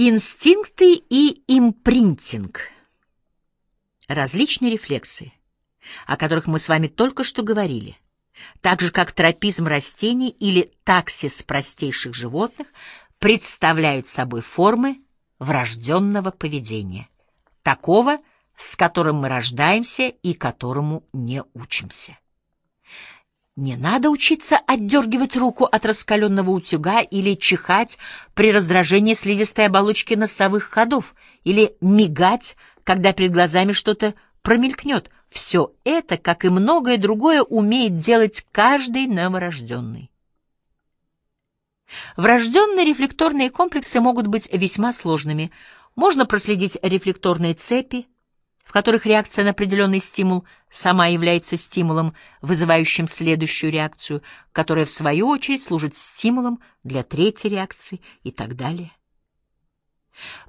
Инстинкты и импринтинг. Различные рефлексы, о которых мы с вами только что говорили, так же как тропизм растений или таксис простейших животных, представляют собой формы врожденного поведения, такого, с которым мы рождаемся и которому не учимся. Не надо учиться отдергивать руку от раскаленного утюга или чихать при раздражении слизистой оболочки носовых ходов или мигать, когда перед глазами что-то промелькнет. Все это, как и многое другое, умеет делать каждый новорожденный. Врожденные рефлекторные комплексы могут быть весьма сложными. Можно проследить рефлекторные цепи, в которых реакция на определенный стимул сама является стимулом, вызывающим следующую реакцию, которая, в свою очередь, служит стимулом для третьей реакции и так далее.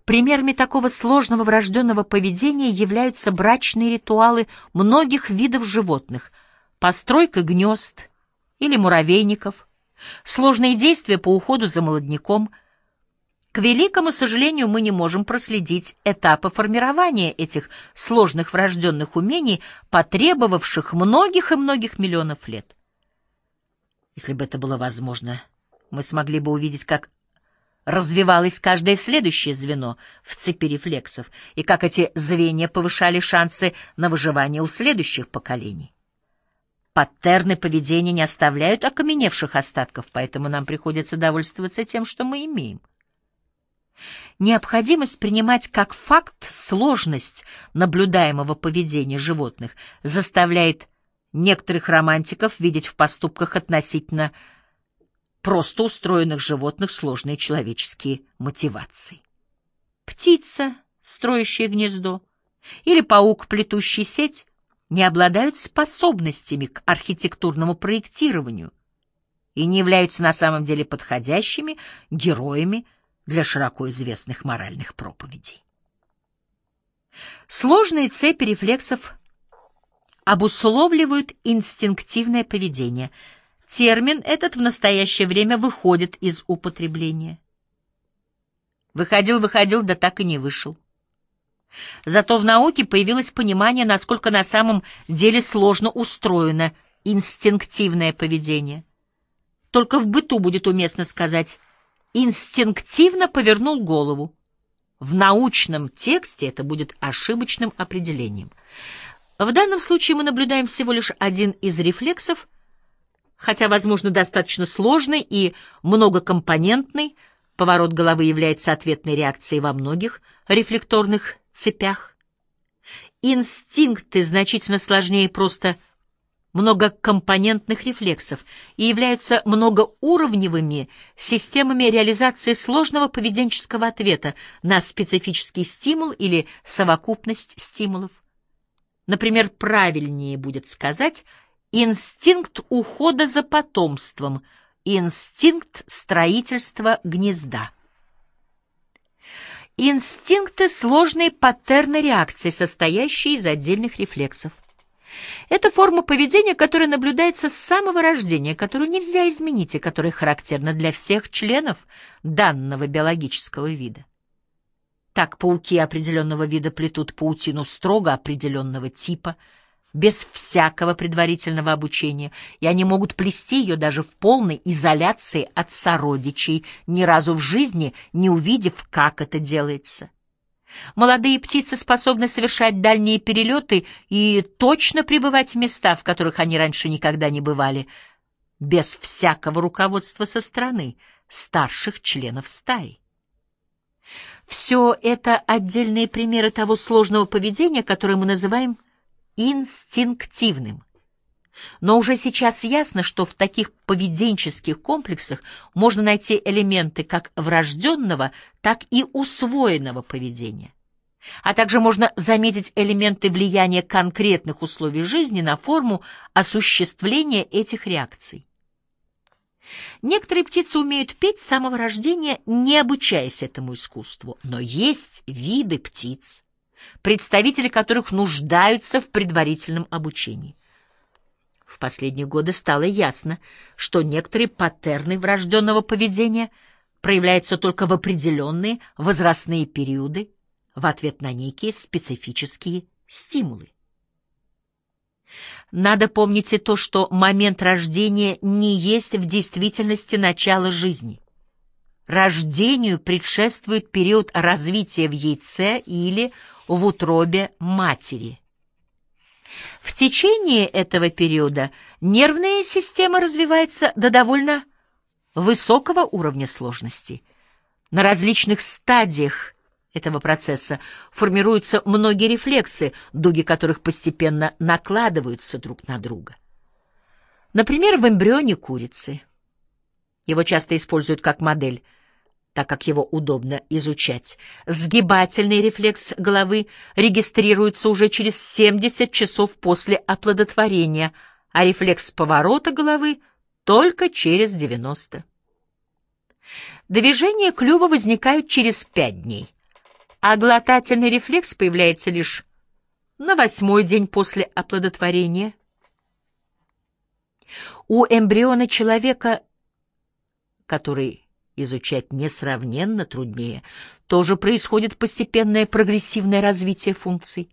Примерами такого сложного врожденного поведения являются брачные ритуалы многих видов животных, постройка гнезд или муравейников, сложные действия по уходу за молодняком – к великому сожалению, мы не можем проследить этапы формирования этих сложных врожденных умений, потребовавших многих и многих миллионов лет. Если бы это было возможно, мы смогли бы увидеть, как развивалось каждое следующее звено в цепи рефлексов и как эти звенья повышали шансы на выживание у следующих поколений. Паттерны поведения не оставляют окаменевших остатков, поэтому нам приходится довольствоваться тем, что мы имеем. Необходимость принимать как факт сложность наблюдаемого поведения животных заставляет некоторых романтиков видеть в поступках относительно просто устроенных животных сложные человеческие мотивации. Птица, строящая гнездо, или паук, плетущий сеть, не обладают способностями к архитектурному проектированию и не являются на самом деле подходящими героями для широко известных моральных проповедей. Сложные цепи рефлексов обусловливают инстинктивное поведение. Термин этот в настоящее время выходит из употребления. Выходил-выходил, да так и не вышел. Зато в науке появилось понимание, насколько на самом деле сложно устроено инстинктивное поведение. Только в быту будет уместно сказать инстинктивно повернул голову. В научном тексте это будет ошибочным определением. В данном случае мы наблюдаем всего лишь один из рефлексов, хотя, возможно, достаточно сложный и многокомпонентный, поворот головы является ответной реакцией во многих рефлекторных цепях. Инстинкты значительно сложнее просто многокомпонентных рефлексов и являются многоуровневыми системами реализации сложного поведенческого ответа на специфический стимул или совокупность стимулов. Например, правильнее будет сказать инстинкт ухода за потомством, инстинкт строительства гнезда. Инстинкты — сложные паттерны реакции, состоящие из отдельных рефлексов. Это форма поведения, которая наблюдается с самого рождения, которую нельзя изменить и которая характерна для всех членов данного биологического вида. Так пауки определенного вида плетут паутину строго определенного типа, без всякого предварительного обучения, и они могут плести ее даже в полной изоляции от сородичей, ни разу в жизни не увидев, как это делается. Молодые птицы способны совершать дальние перелеты и точно пребывать в места, в которых они раньше никогда не бывали, без всякого руководства со стороны старших членов стаи. Все это отдельные примеры того сложного поведения, которое мы называем инстинктивным. Но уже сейчас ясно, что в таких поведенческих комплексах можно найти элементы как врожденного, так и усвоенного поведения. А также можно заметить элементы влияния конкретных условий жизни на форму осуществления этих реакций. Некоторые птицы умеют петь с самого рождения, не обучаясь этому искусству, но есть виды птиц, представители которых нуждаются в предварительном обучении. В последние годы стало ясно, что некоторые паттерны врожденного поведения проявляется только в определенные возрастные периоды в ответ на некие специфические стимулы. Надо помнить и то, что момент рождения не есть в действительности начало жизни. Рождению предшествует период развития в яйце или в утробе матери. В течение этого периода нервная система развивается до довольно высокого уровня сложности. На различных стадиях этого процесса формируются многие рефлексы, дуги которых постепенно накладываются друг на друга. Например, в эмбрионе курицы. Его часто используют как модель, так как его удобно изучать. Сгибательный рефлекс головы регистрируется уже через 70 часов после оплодотворения, а рефлекс поворота головы только через 90. Движения клюва возникают через 5 дней а глотательный рефлекс появляется лишь на восьмой день после оплодотворения. У эмбриона человека, который изучать несравненно труднее, тоже происходит постепенное прогрессивное развитие функций.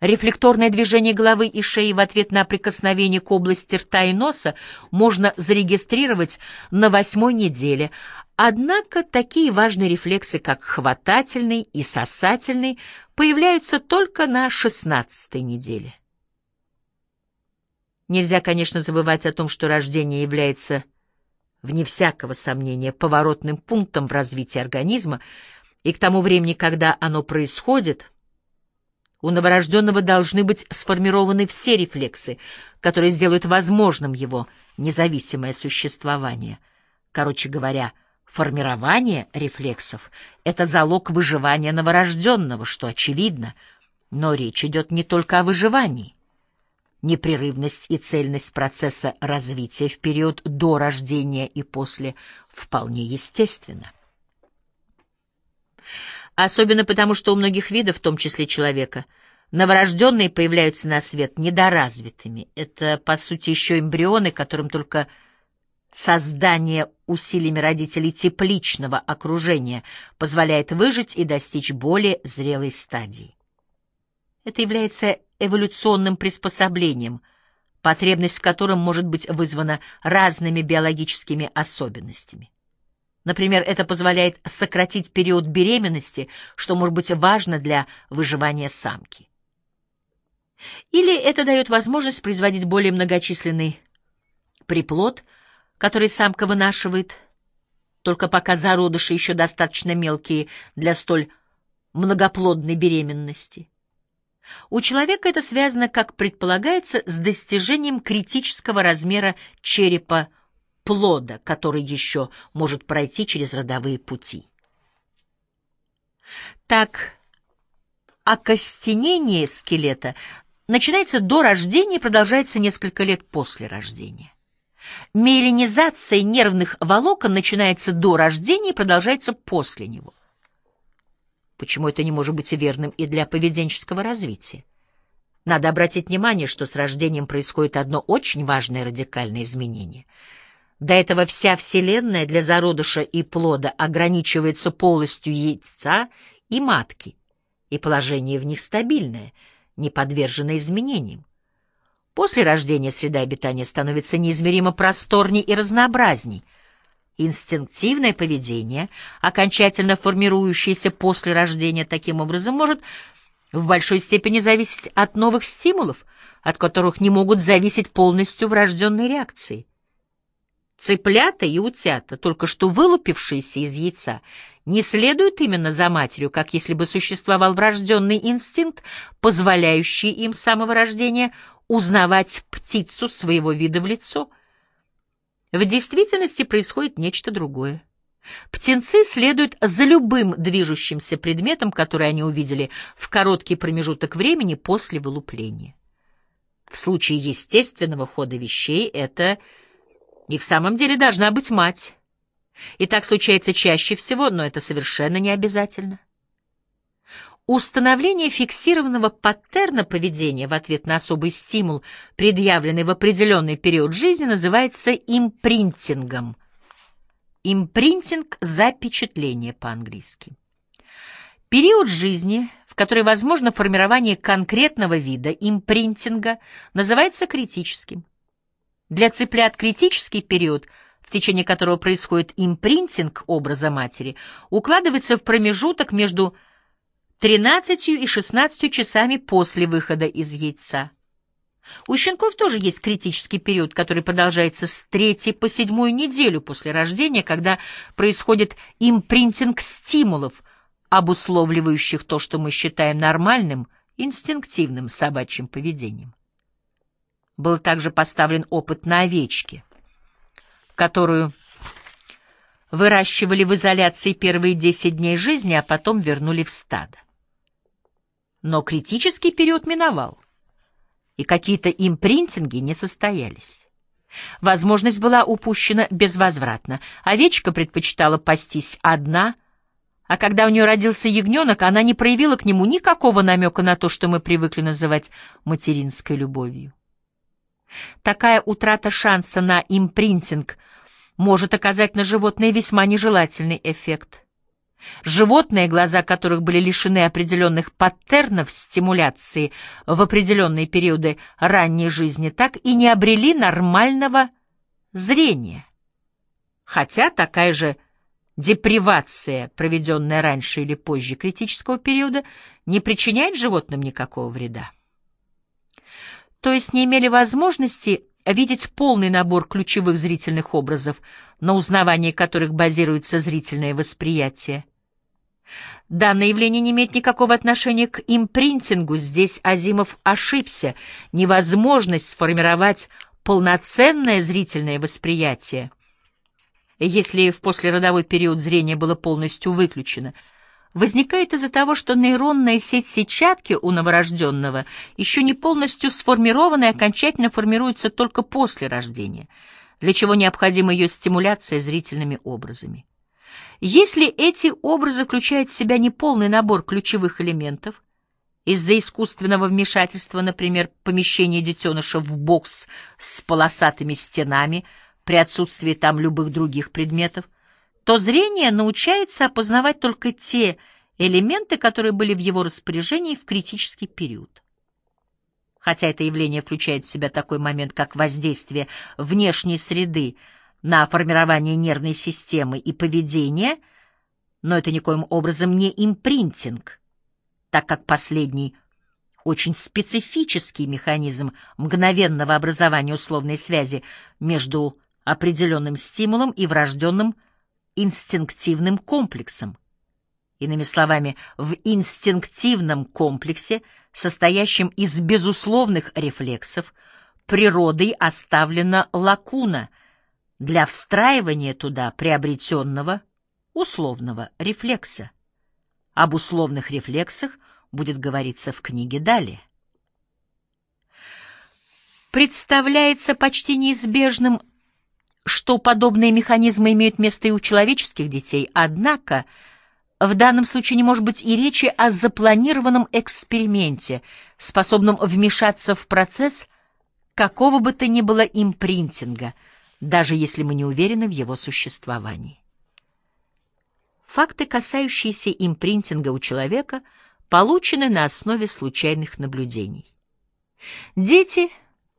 Рефлекторное движение головы и шеи в ответ на прикосновение к области рта и носа можно зарегистрировать на восьмой неделе, однако такие важные рефлексы, как хватательный и сосательный, появляются только на шестнадцатой неделе. Нельзя, конечно, забывать о том, что рождение является, вне всякого сомнения, поворотным пунктом в развитии организма, и к тому времени, когда оно происходит – у новорожденного должны быть сформированы все рефлексы, которые сделают возможным его независимое существование. Короче говоря, формирование рефлексов — это залог выживания новорожденного, что очевидно, но речь идет не только о выживании. Непрерывность и цельность процесса развития в период до рождения и после вполне естественна. Особенно потому, что у многих видов, в том числе человека, новорожденные появляются на свет недоразвитыми. Это, по сути, еще эмбрионы, которым только создание усилиями родителей тепличного окружения позволяет выжить и достичь более зрелой стадии. Это является эволюционным приспособлением, потребность в котором может быть вызвана разными биологическими особенностями. Например, это позволяет сократить период беременности, что может быть важно для выживания самки. Или это дает возможность производить более многочисленный приплод, который самка вынашивает, только пока зародыши еще достаточно мелкие для столь многоплодной беременности. У человека это связано, как предполагается, с достижением критического размера черепа плода, который еще может пройти через родовые пути. Так, окостенение скелета начинается до рождения и продолжается несколько лет после рождения. Миелинизация нервных волокон начинается до рождения и продолжается после него. Почему это не может быть верным и для поведенческого развития? Надо обратить внимание, что с рождением происходит одно очень важное радикальное изменение — до этого вся Вселенная для зародыша и плода ограничивается полостью яйца и матки, и положение в них стабильное, не подвержено изменениям. После рождения среда обитания становится неизмеримо просторней и разнообразней. Инстинктивное поведение, окончательно формирующееся после рождения таким образом, может в большой степени зависеть от новых стимулов, от которых не могут зависеть полностью врожденные реакции. Цыплята и утята, только что вылупившиеся из яйца, не следуют именно за матерью, как если бы существовал врожденный инстинкт, позволяющий им с самого рождения узнавать птицу своего вида в лицо. В действительности происходит нечто другое. Птенцы следуют за любым движущимся предметом, который они увидели в короткий промежуток времени после вылупления. В случае естественного хода вещей это – и в самом деле должна быть мать. И так случается чаще всего, но это совершенно не обязательно. Установление фиксированного паттерна поведения в ответ на особый стимул, предъявленный в определенный период жизни, называется импринтингом. Импринтинг — запечатление по-английски. Период жизни, в который возможно формирование конкретного вида импринтинга, называется критическим. Для цыплят критический период, в течение которого происходит импринтинг образа матери, укладывается в промежуток между 13 и 16 часами после выхода из яйца. У щенков тоже есть критический период, который продолжается с третьей по седьмую неделю после рождения, когда происходит импринтинг стимулов, обусловливающих то, что мы считаем нормальным, инстинктивным собачьим поведением. Был также поставлен опыт на овечке, которую выращивали в изоляции первые 10 дней жизни, а потом вернули в стадо. Но критический период миновал и какие-то импринтинги не состоялись. Возможность была упущена безвозвратно. Овечка предпочитала пастись одна, а когда у нее родился ягненок, она не проявила к нему никакого намека на то, что мы привыкли называть материнской любовью. Такая утрата шанса на импринтинг может оказать на животное весьма нежелательный эффект. Животные, глаза которых были лишены определенных паттернов стимуляции в определенные периоды ранней жизни, так и не обрели нормального зрения. Хотя такая же депривация, проведенная раньше или позже критического периода, не причиняет животным никакого вреда. То есть не имели возможности видеть полный набор ключевых зрительных образов, на узнавании которых базируется зрительное восприятие. Данное явление не имеет никакого отношения к импринтингу. Здесь Азимов ошибся. Невозможность сформировать полноценное зрительное восприятие, если в послеродовой период зрение было полностью выключено, возникает из-за того, что нейронная сеть сетчатки у новорожденного еще не полностью сформирована и окончательно формируется только после рождения, для чего необходима ее стимуляция зрительными образами. Если эти образы включают в себя неполный набор ключевых элементов, из-за искусственного вмешательства, например, помещение детеныша в бокс с полосатыми стенами при отсутствии там любых других предметов, то зрение научается опознавать только те элементы, которые были в его распоряжении в критический период. Хотя это явление включает в себя такой момент, как воздействие внешней среды на формирование нервной системы и поведения, но это никоим образом не импринтинг, так как последний очень специфический механизм мгновенного образования условной связи между определенным стимулом и врожденным инстинктивным комплексом. Иными словами, в инстинктивном комплексе, состоящем из безусловных рефлексов, природой оставлена лакуна — для встраивания туда приобретенного условного рефлекса. Об условных рефлексах будет говориться в книге далее. Представляется почти неизбежным, что подобные механизмы имеют место и у человеческих детей, однако в данном случае не может быть и речи о запланированном эксперименте, способном вмешаться в процесс какого бы то ни было импринтинга — даже если мы не уверены в его существовании. Факты, касающиеся импринтинга у человека, получены на основе случайных наблюдений. Дети,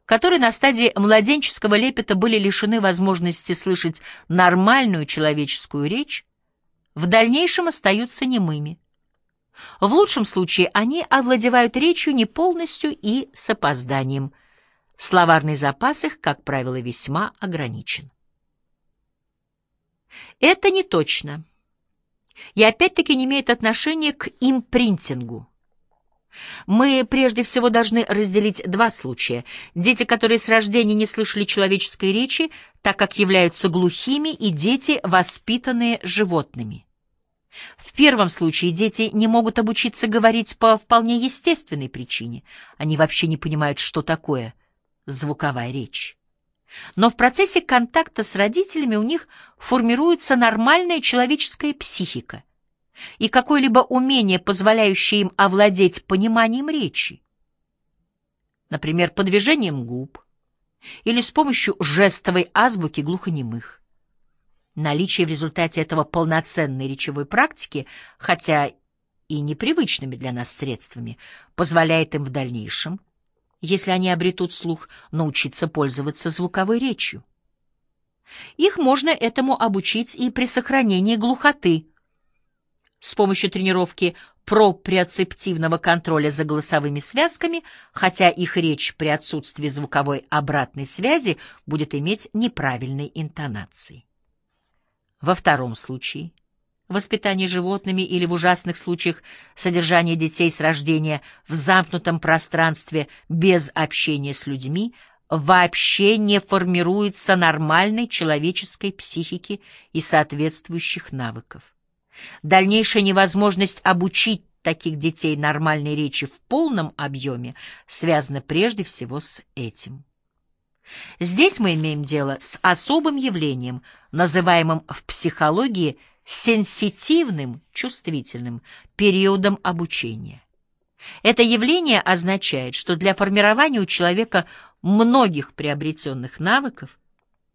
которые на стадии младенческого лепета были лишены возможности слышать нормальную человеческую речь, в дальнейшем остаются немыми. В лучшем случае они овладевают речью не полностью и с опозданием – Словарный запас их, как правило, весьма ограничен. Это не точно. И опять-таки не имеет отношения к импринтингу. Мы прежде всего должны разделить два случая. Дети, которые с рождения не слышали человеческой речи, так как являются глухими, и дети, воспитанные животными. В первом случае дети не могут обучиться говорить по вполне естественной причине. Они вообще не понимают, что такое звуковая речь. Но в процессе контакта с родителями у них формируется нормальная человеческая психика и какое-либо умение, позволяющее им овладеть пониманием речи. Например, по движением губ или с помощью жестовой азбуки глухонемых. Наличие в результате этого полноценной речевой практики, хотя и непривычными для нас средствами, позволяет им в дальнейшем, если они обретут слух, научиться пользоваться звуковой речью. Их можно этому обучить и при сохранении глухоты. С помощью тренировки проприоцептивного контроля за голосовыми связками, хотя их речь при отсутствии звуковой обратной связи будет иметь неправильной интонации. Во втором случае воспитание животными или в ужасных случаях содержание детей с рождения в замкнутом пространстве без общения с людьми вообще не формируется нормальной человеческой психики и соответствующих навыков. Дальнейшая невозможность обучить таких детей нормальной речи в полном объеме связана прежде всего с этим. Здесь мы имеем дело с особым явлением, называемым в психологии сенситивным, чувствительным периодом обучения. Это явление означает, что для формирования у человека многих приобретенных навыков,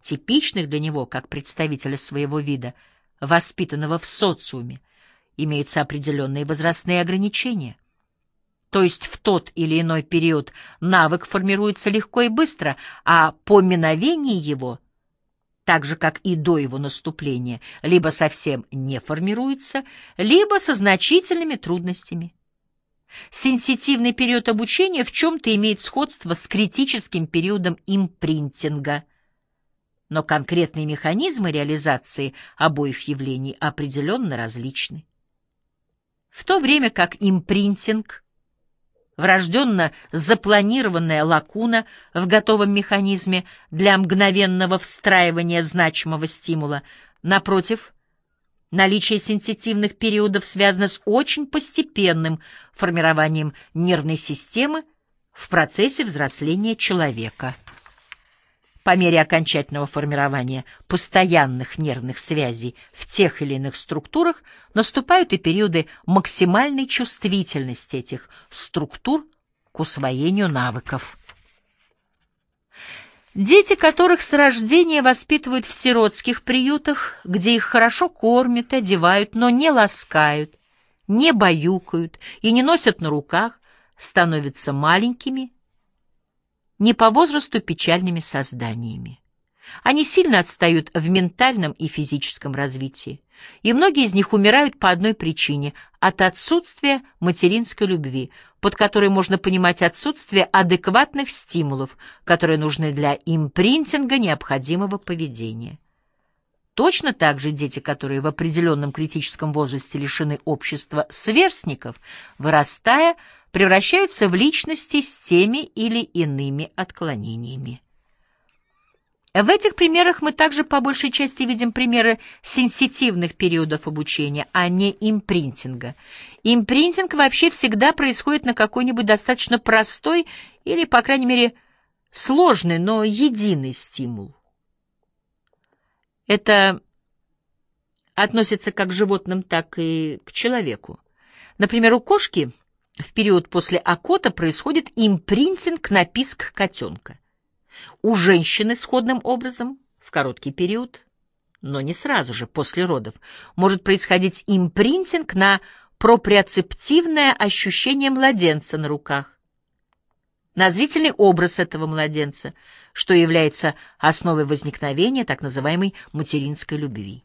типичных для него как представителя своего вида, воспитанного в социуме, имеются определенные возрастные ограничения – то есть в тот или иной период навык формируется легко и быстро, а по миновении его, так же как и до его наступления, либо совсем не формируется, либо со значительными трудностями. Сенситивный период обучения в чем-то имеет сходство с критическим периодом импринтинга, но конкретные механизмы реализации обоих явлений определенно различны. В то время как импринтинг — врожденно запланированная лакуна в готовом механизме для мгновенного встраивания значимого стимула. Напротив, наличие сенситивных периодов связано с очень постепенным формированием нервной системы в процессе взросления человека. По мере окончательного формирования постоянных нервных связей в тех или иных структурах наступают и периоды максимальной чувствительности этих структур к усвоению навыков. Дети, которых с рождения воспитывают в сиротских приютах, где их хорошо кормят, одевают, но не ласкают, не баюкают и не носят на руках, становятся маленькими, не по возрасту печальными созданиями. Они сильно отстают в ментальном и физическом развитии, и многие из них умирают по одной причине – от отсутствия материнской любви, под которой можно понимать отсутствие адекватных стимулов, которые нужны для импринтинга необходимого поведения. Точно так же дети, которые в определенном критическом возрасте лишены общества сверстников, вырастая, превращаются в личности с теми или иными отклонениями. В этих примерах мы также по большей части видим примеры сенситивных периодов обучения, а не импринтинга. Импринтинг вообще всегда происходит на какой-нибудь достаточно простой или, по крайней мере, сложный, но единый стимул. Это относится как к животным, так и к человеку. Например, у кошки в период после окота происходит импринтинг на писк котенка. У женщины сходным образом в короткий период, но не сразу же после родов, может происходить импринтинг на проприоцептивное ощущение младенца на руках на зрительный образ этого младенца, что является основой возникновения так называемой материнской любви.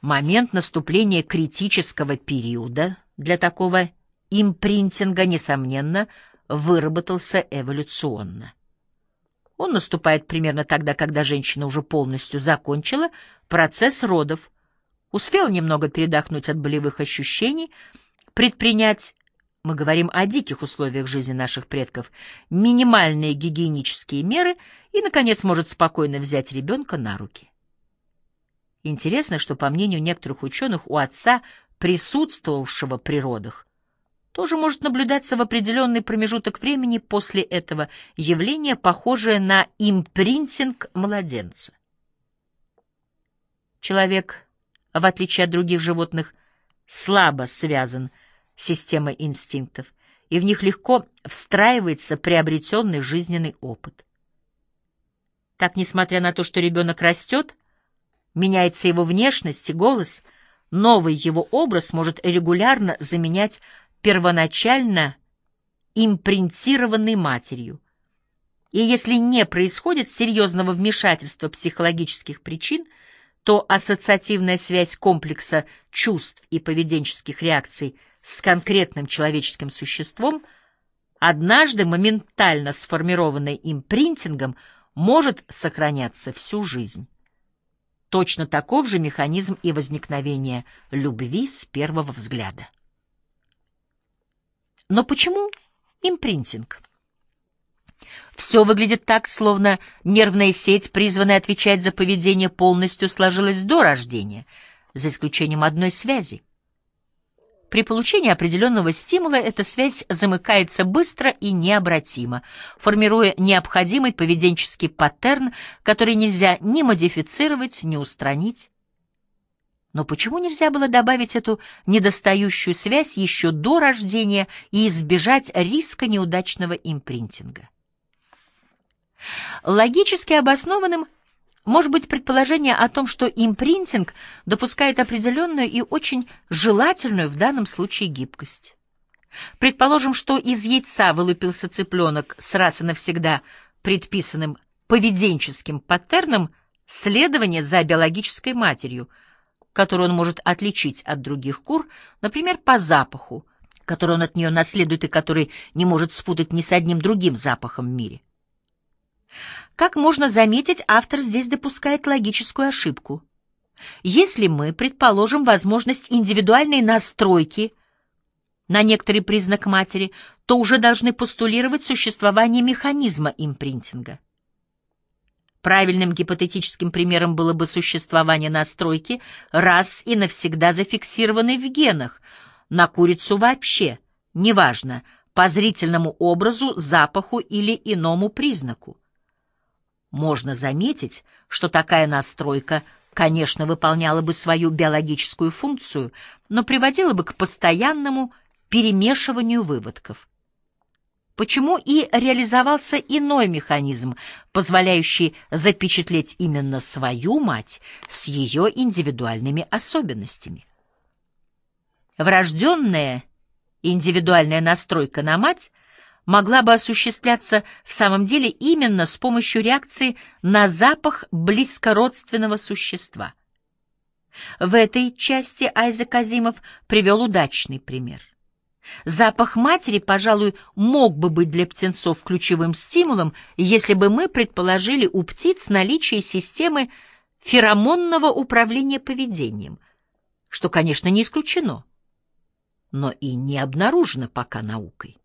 Момент наступления критического периода для такого импринтинга, несомненно, выработался эволюционно. Он наступает примерно тогда, когда женщина уже полностью закончила процесс родов, успела немного передохнуть от болевых ощущений, предпринять мы говорим о диких условиях жизни наших предков, минимальные гигиенические меры и, наконец, может спокойно взять ребенка на руки. Интересно, что, по мнению некоторых ученых, у отца, присутствовавшего при родах, тоже может наблюдаться в определенный промежуток времени после этого явления, похожее на импринтинг младенца. Человек, в отличие от других животных, слабо связан система инстинктов, и в них легко встраивается приобретенный жизненный опыт. Так, несмотря на то, что ребенок растет, Меняется его внешность и голос, новый его образ может регулярно заменять первоначально импринтированной матерью. И если не происходит серьезного вмешательства психологических причин, то ассоциативная связь комплекса чувств и поведенческих реакций с конкретным человеческим существом, однажды моментально сформированной импринтингом, может сохраняться всю жизнь. Точно таков же механизм и возникновения любви с первого взгляда. Но почему импринтинг? Все выглядит так, словно нервная сеть, призванная отвечать за поведение, полностью сложилась до рождения, за исключением одной связи. При получении определенного стимула эта связь замыкается быстро и необратимо, формируя необходимый поведенческий паттерн, который нельзя ни модифицировать, ни устранить. Но почему нельзя было добавить эту недостающую связь еще до рождения и избежать риска неудачного импринтинга? Логически обоснованным может быть предположение о том, что импринтинг допускает определенную и очень желательную в данном случае гибкость. Предположим, что из яйца вылупился цыпленок с раз и навсегда предписанным поведенческим паттерном следования за биологической матерью, которую он может отличить от других кур, например, по запаху, который он от нее наследует и который не может спутать ни с одним другим запахом в мире. Как можно заметить, автор здесь допускает логическую ошибку. Если мы предположим возможность индивидуальной настройки на некоторый признак матери, то уже должны постулировать существование механизма импринтинга. Правильным гипотетическим примером было бы существование настройки, раз и навсегда зафиксированной в генах, на курицу вообще, неважно, по зрительному образу, запаху или иному признаку. Можно заметить, что такая настройка, конечно, выполняла бы свою биологическую функцию, но приводила бы к постоянному перемешиванию выводков. Почему и реализовался иной механизм, позволяющий запечатлеть именно свою мать с ее индивидуальными особенностями? Врожденная индивидуальная настройка на мать — могла бы осуществляться в самом деле именно с помощью реакции на запах близкородственного существа. В этой части Айзек Азимов привел удачный пример. Запах матери, пожалуй, мог бы быть для птенцов ключевым стимулом, если бы мы предположили у птиц наличие системы феромонного управления поведением, что, конечно, не исключено, но и не обнаружено пока наукой.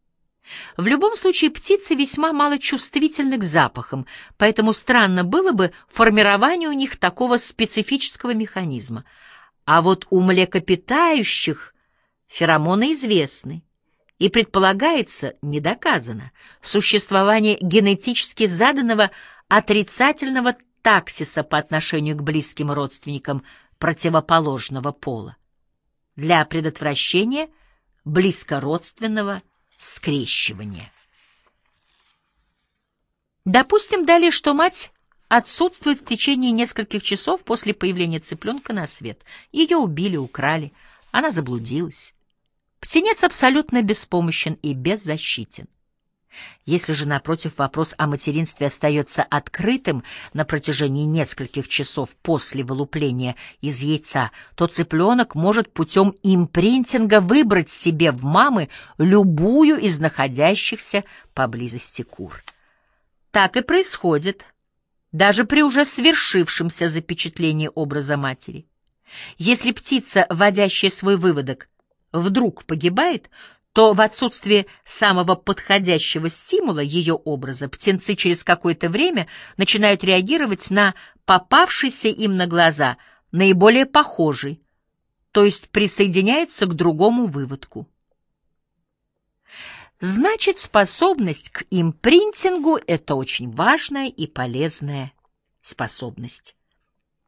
В любом случае птицы весьма мало чувствительны к запахам, поэтому странно было бы формирование у них такого специфического механизма. А вот у млекопитающих феромоны известны, и предполагается, не доказано, существование генетически заданного отрицательного таксиса по отношению к близким родственникам противоположного пола для предотвращения близкородственного скрещивания. Допустим далее, что мать отсутствует в течение нескольких часов после появления цыпленка на свет. Ее убили, украли, она заблудилась. Птенец абсолютно беспомощен и беззащитен. Если же, напротив, вопрос о материнстве остается открытым на протяжении нескольких часов после вылупления из яйца, то цыпленок может путем импринтинга выбрать себе в мамы любую из находящихся поблизости кур. Так и происходит, даже при уже свершившемся запечатлении образа матери. Если птица, вводящая свой выводок, вдруг погибает, то в отсутствие самого подходящего стимула ее образа птенцы через какое-то время начинают реагировать на попавшийся им на глаза наиболее похожий, то есть присоединяются к другому выводку. Значит, способность к импринтингу — это очень важная и полезная способность.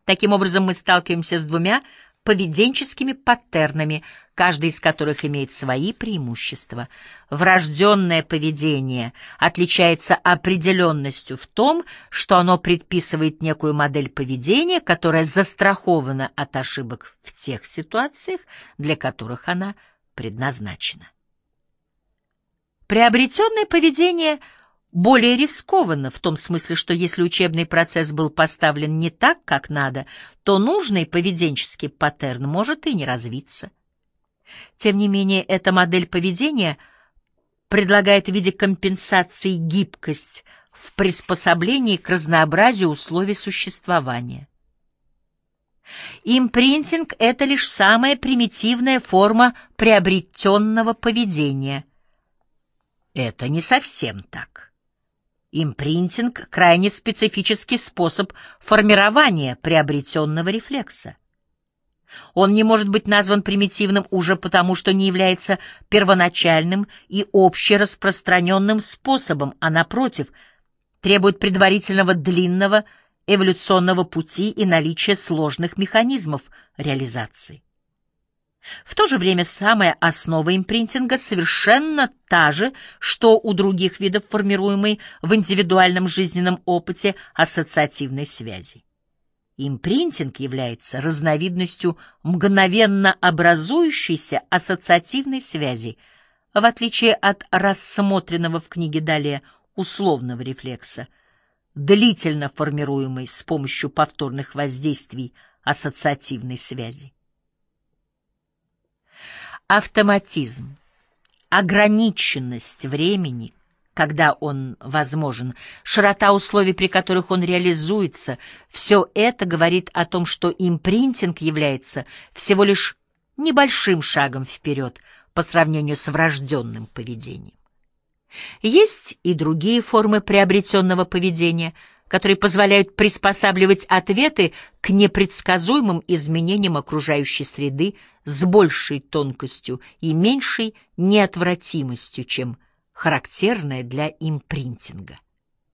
Таким образом, мы сталкиваемся с двумя поведенческими паттернами, каждый из которых имеет свои преимущества. Врожденное поведение отличается определенностью в том, что оно предписывает некую модель поведения, которая застрахована от ошибок в тех ситуациях, для которых она предназначена. Приобретенное поведение более рискованно в том смысле, что если учебный процесс был поставлен не так, как надо, то нужный поведенческий паттерн может и не развиться. Тем не менее, эта модель поведения предлагает в виде компенсации гибкость в приспособлении к разнообразию условий существования. Импринтинг — это лишь самая примитивная форма приобретенного поведения. Это не совсем так. Импринтинг — крайне специфический способ формирования приобретенного рефлекса. Он не может быть назван примитивным уже потому, что не является первоначальным и общераспространенным способом, а, напротив, требует предварительного длинного эволюционного пути и наличия сложных механизмов реализации. В то же время самая основа импринтинга совершенно та же, что у других видов формируемой в индивидуальном жизненном опыте ассоциативной связи. Импринтинг является разновидностью мгновенно образующейся ассоциативной связи, в отличие от рассмотренного в книге далее условного рефлекса, длительно формируемой с помощью повторных воздействий ассоциативной связи. Автоматизм, ограниченность времени, когда он возможен, широта условий, при которых он реализуется, все это говорит о том, что импринтинг является всего лишь небольшим шагом вперед по сравнению с врожденным поведением. Есть и другие формы приобретенного поведения, которые позволяют приспосабливать ответы к непредсказуемым изменениям окружающей среды с большей тонкостью и меньшей неотвратимостью, чем характерное для импринтинга.